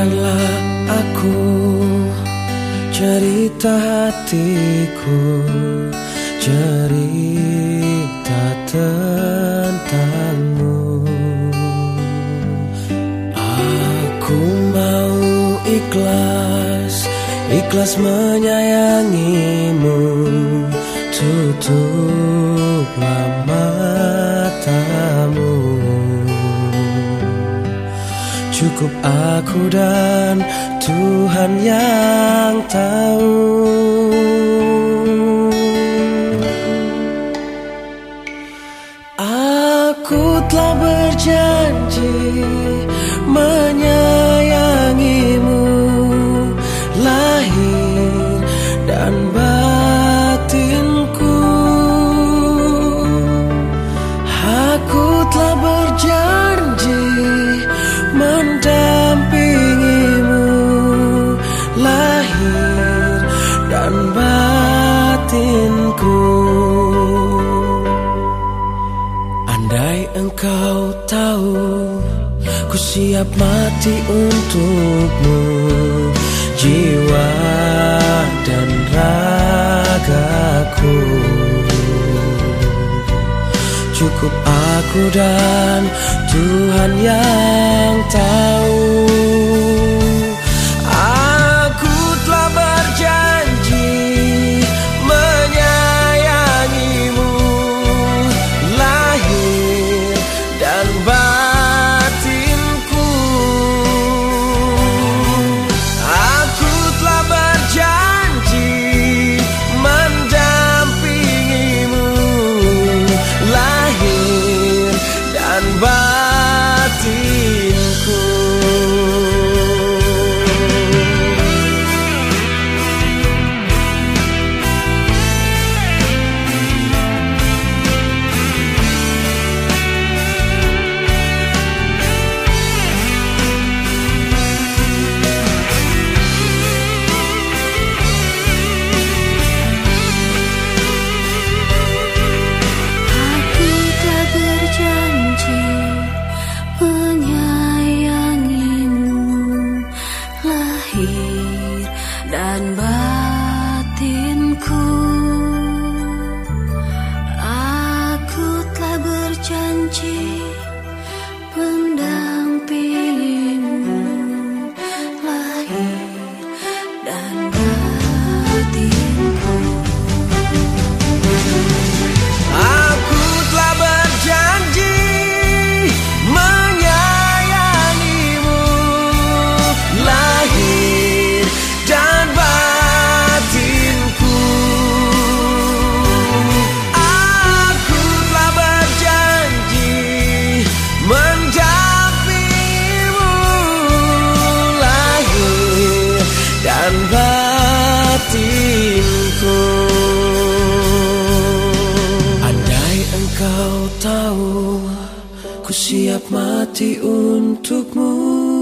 Dengarkanlah aku cerita hatiku Cerita tentangmu. Aku mau ikhlas Ikhlas menyayangimu Tutuplah Cukup aku dan Tuhan yang tahu. Aku telah berjanji menyayangimu tahu ku siap mati untukmu. Jiwa dan ragaku. Cukup aku dan Tuhan yang engkau tahu Ku siap mati untukmu